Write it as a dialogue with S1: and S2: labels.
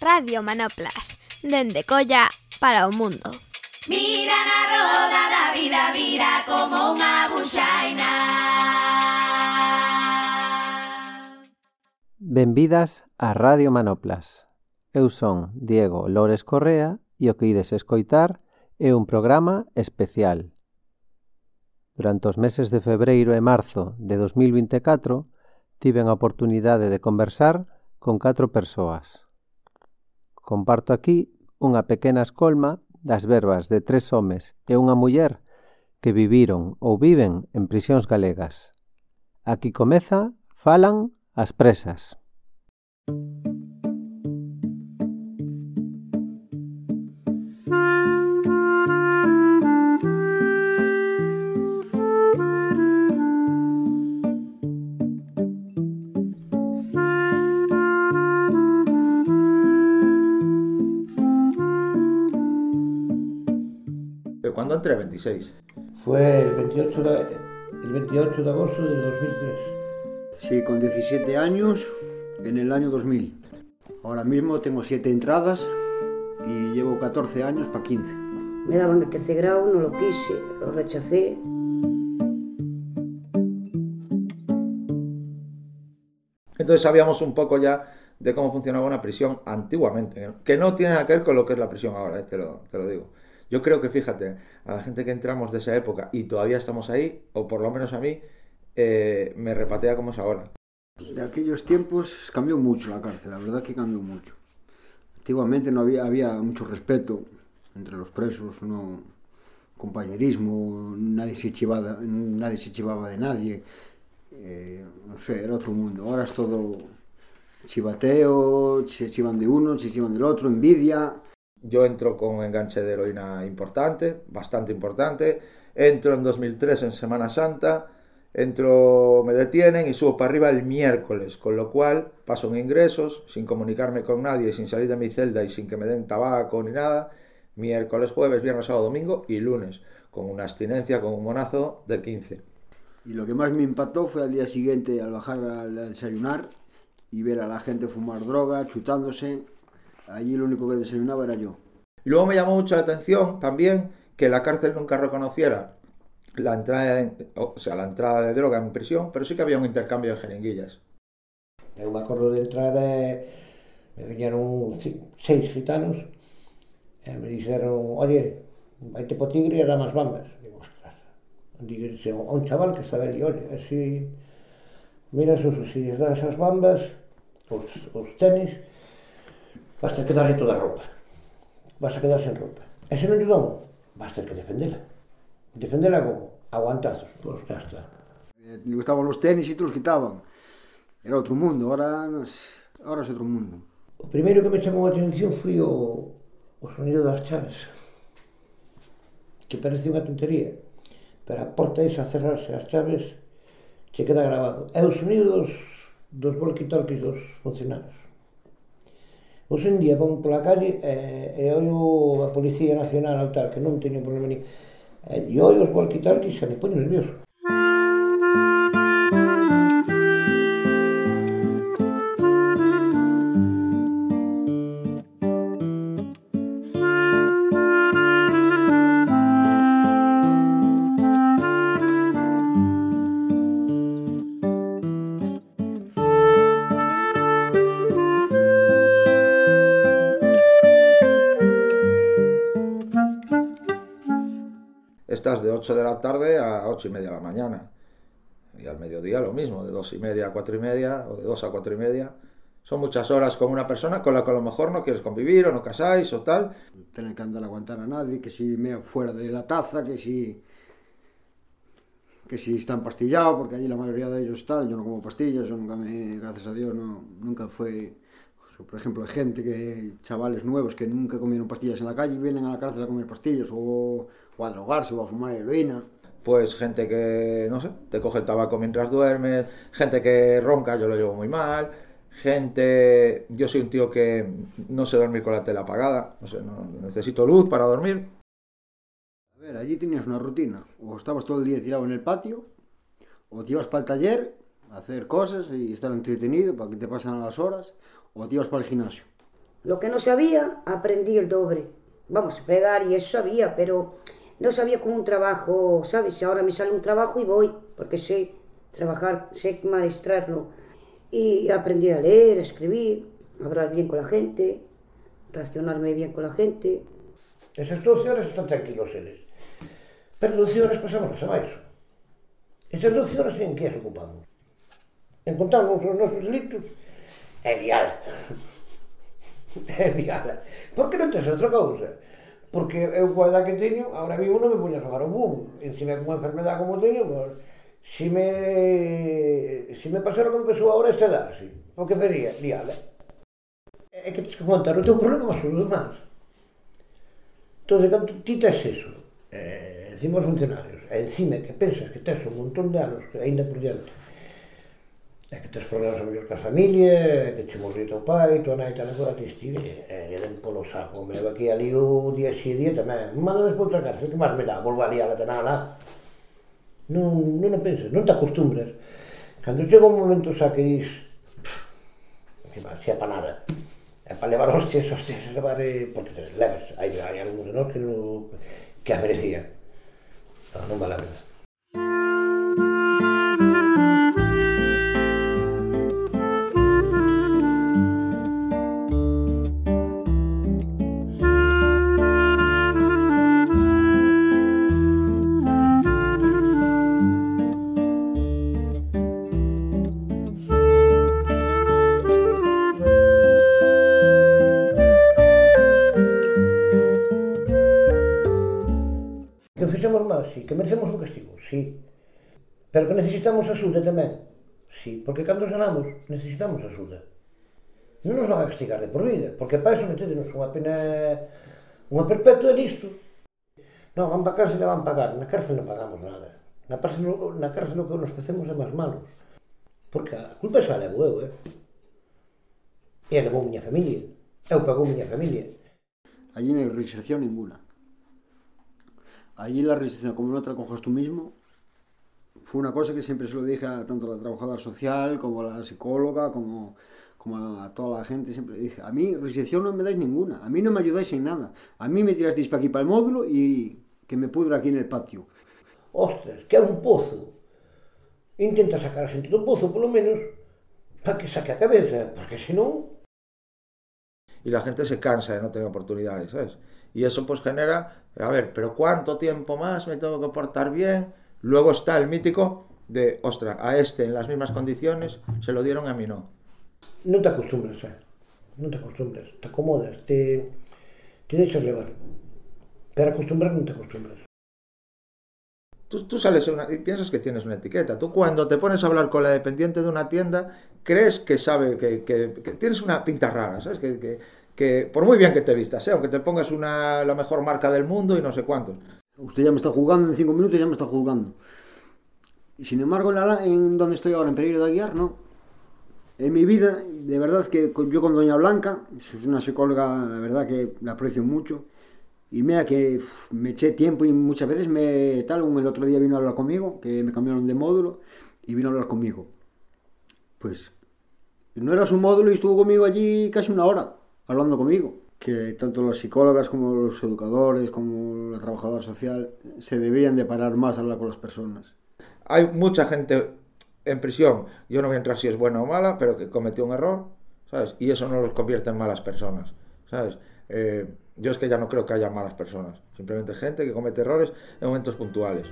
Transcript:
S1: Radio Manoplas, dende Colla para o mundo.
S2: Mira na roda da vida, vira como unha buxaina.
S3: Benvidas a Radio Manoplas. Eu son Diego Lores Correa e o que ides escoitar é un programa especial. Durante os meses de febreiro e marzo de 2024 tiven a oportunidade de conversar con catro persoas. Comparto aquí unha pequena escolma das verbas de tres homes e unha muller que viviron ou viven en prisións galegas. Aquí comeza Falan as presas.
S4: ¿Cuándo entré? 26.
S5: Fue el 28 de, el 28 de agosto de 2003.
S6: Sí, con 17 años en el año 2000. Ahora mismo tengo 7 entradas y llevo 14 años para 15.
S7: Me daban el tercer grado, no lo quise, lo rechacé.
S4: Entonces sabíamos un poco ya de cómo funcionaba una prisión antiguamente, que no tiene nada que ver con lo que es la prisión ahora, eh, te, lo, te lo digo. Yo creo que, fíjate, a la gente que entramos de esa época y todavía estamos ahí, o por lo menos a mí, eh, me repatea como es ahora.
S6: De aquellos tiempos cambió mucho la cárcel, la verdad que cambió mucho. Antiguamente no había, había mucho respeto entre los presos, no compañerismo, nadie se chivaba, nadie se chivaba de nadie. Eh, no sé, era otro mundo. Ahora es todo chivateo, se chivan de uno, se chivan del otro, envidia.
S4: Yo entro con un enganche de heroína importante, bastante importante. Entro en 2003 en Semana Santa. Entro, me detienen y subo para arriba el miércoles, con lo cual paso en ingresos, sin comunicarme con nadie, sin salir de mi celda y sin que me den tabaco ni nada. Miércoles, jueves, viernes, sábado, domingo y lunes, con una abstinencia, con un monazo del 15.
S6: Y lo que más me impactó fue al día siguiente, al bajar al desayunar y ver a la gente fumar droga, chutándose, Allí lo único que desayunaba era yo.
S4: Y luego me llamó mucho la atención también que la cárcel nunca reconociera la entrada, en, o sea, la entrada de droga en prisión, pero sí que había un intercambio de jeringuillas.
S5: Yo me acuerdo de entrar, eh, me vinieron seis gitanos, eh, me dijeron, oye, vete por Tigre y era más bambas. Digo, ostras. Dice, un chaval que estaba allí, oye, así, mira, si, les das esas bambas, os, os tenis, Vas a quedar sin toda roupa. Vas a quedar sen roupa. E se non te dan, vas ter que defendela. Defendela como? Aguantazos. Pois pues, está.
S6: Eh, gustaban os tenis e te os quitaban. Era outro mundo, ahora, ahora é outro mundo.
S5: O primeiro que me chamou a atención foi o, o sonido das chaves. Que parece unha tontería, pero a porta esa a cerrarse as chaves che queda grabado. É o sonido dos, dos walkie-talkies dos funcionarios. Pois Hoxe en día van pola calle e, e ollo a Policía Nacional ao tal, que non teño problema ni... E, e ollo os walkie-talkies e me poño nervioso.
S4: Estás de 8 de la tarde a 8 y media de la mañana. Y al mediodía lo mismo, de 2 y media a 4 y media, o de 2 a 4 y media. Son muchas horas con una persona con la que a lo mejor no quieres convivir o no casáis o tal.
S6: Tener que andar a aguantar a nadie, que si me fuera de la taza, que si que si está empastillado, porque allí la mayoría de ellos tal, yo no como pastillas, yo nunca me, gracias a Dios, no, nunca fue, por ejemplo, hay gente que, chavales nuevos que nunca comieron pastillas en la calle y vienen a la cárcel a comer pastillas, o, o a drogarse, o a fumar heroína.
S4: Pues gente que, no sé, te coge el tabaco mientras duermes, gente que ronca, yo lo llevo muy mal, gente, yo soy un tío que no sé dormir con la tela apagada, no sé, no, necesito luz para dormir.
S6: A ver, allí tenías una rutina, o estabas todo el día tirado en el patio, o te ibas para el taller a hacer cosas y estar entretenido para que te pasen las horas, o te ibas para el gimnasio.
S7: Lo que no sabía, aprendí el doble. Vamos, fregar y eso sabía, pero no sabía como un trabajo, ¿sabes? Ahora me sale un trabajo y voy, porque sé trabajar, sé maestrarlo. Y aprendí a leer, a escribir, a hablar bien con la gente, relacionarme bien con la gente.
S5: Esas 12 horas están tranquilos eles. Pero 12 horas pasamos a. Esas 12 horas en que as ocupamos? En contarnos os nosos delitos e liala. e liala. Por que non tens outra cousa? Porque eu coa edad que teño, ahora mismo non me poño a xogar o bubo. Encima con unha enfermedad como teño, pues, si me, si me pasara como pesou ahora esta edad, así. O que vería, diala. É que tens que contar o teu problema aos demás. Entón, cando ti tes eso, eh, encima os funcionarios, encima que pensas que tes un montón de anos, ainda por diante, é que tes problemas a mellor que a Ehkä tässä on velika familije, ehkä se mori to paito, näitä ne kuvat istille. Jeden polossa, kun me väki ali uudie siiriä, tämä, mä olen puhutaan kanssa, että mä mitä volvalia alla tänä ala. Non, no, no penso, non te acostumbres. Cando chega un momento xa que dis, que va, sea para nada. É para levar hostias, hostias, levar, eh, porque te leves, Hai, hai algúns de nós que, no, que as merecía. Non, non vale a pena. Ah, sí, que merecemos un castigo, sí. Pero que necesitamos axuda tamén, sí, porque cando sanamos necesitamos axuda. Non nos van a castigar de por vida, porque para iso metedenos unha pena, unha perpetua disto. Non, van para cárcel e van pagar, na cárcel non pagamos nada. Na cárcel, na cárcel o que nos facemos é máis malos. Porque a culpa xa levo eu, eh? E levou miña familia. Eu pagou miña familia.
S6: Allí non hai reinserción ninguna. Allí la reinserción, como no te la cojas tú mismo, fue una cosa que siempre se lo dije a tanto a la trabajadora social como a la psicóloga, como, como a toda la gente, siempre le dije, a mí reinserción no me dais ninguna, a mí no me ayudáis en nada, a mí me tirasteis para aquí para el módulo y que me pudra aquí en el patio.
S5: Ostras, que é un pozo. Intenta sacar a xente do pozo, polo menos, para que saque a cabeza, porque senón
S4: y la gente se cansa de no tener oportunidades, ¿sabes? Y eso pues genera, a ver, pero ¿cuánto tiempo más me tengo que portar bien? Luego está el mítico de, ostra, a este en las mismas condiciones se lo dieron a mí no.
S5: non te acostumbras, eh? non te acostumbras, te acomodas, te, te deixas levar. Pero acostumbrar non te acostumbras.
S4: Tú, tú sales una- y piensas que tienes una etiqueta. Tú cuando te pones a hablar con la dependiente de una tienda, crees que sabe que, que- que tienes una pinta rara, ¿sabes? Que, que- que por muy bien que te vistas, ¿eh? te pongas una, la mejor marca del mundo y no sé cuántos.
S6: Usted ya me está jugando en cinco minutos, ya me está juzgando. Y sin embargo, en, en donde estoy ahora, en Pereiro de Aguiar, no. En mi vida, de verdad que yo con Doña Blanca, es una psicóloga, la verdad que la aprecio mucho. Y mira que uf, me eché tiempo y muchas veces me tal, el otro día vino a hablar conmigo, que me cambiaron de módulo y vino a hablar conmigo. Pues no era su módulo y estuvo conmigo allí casi una hora, hablando conmigo. Que tanto las psicólogas como los educadores, como la trabajadora social, se deberían de parar más a hablar con las personas.
S4: Hay mucha gente en prisión, yo no voy a entrar si es buena o mala, pero que cometió un error, ¿sabes? Y eso no los convierte en malas personas, ¿sabes? Eh, yo es que ya no creo que haya malas personas, simplemente gente que comete errores en momentos puntuales.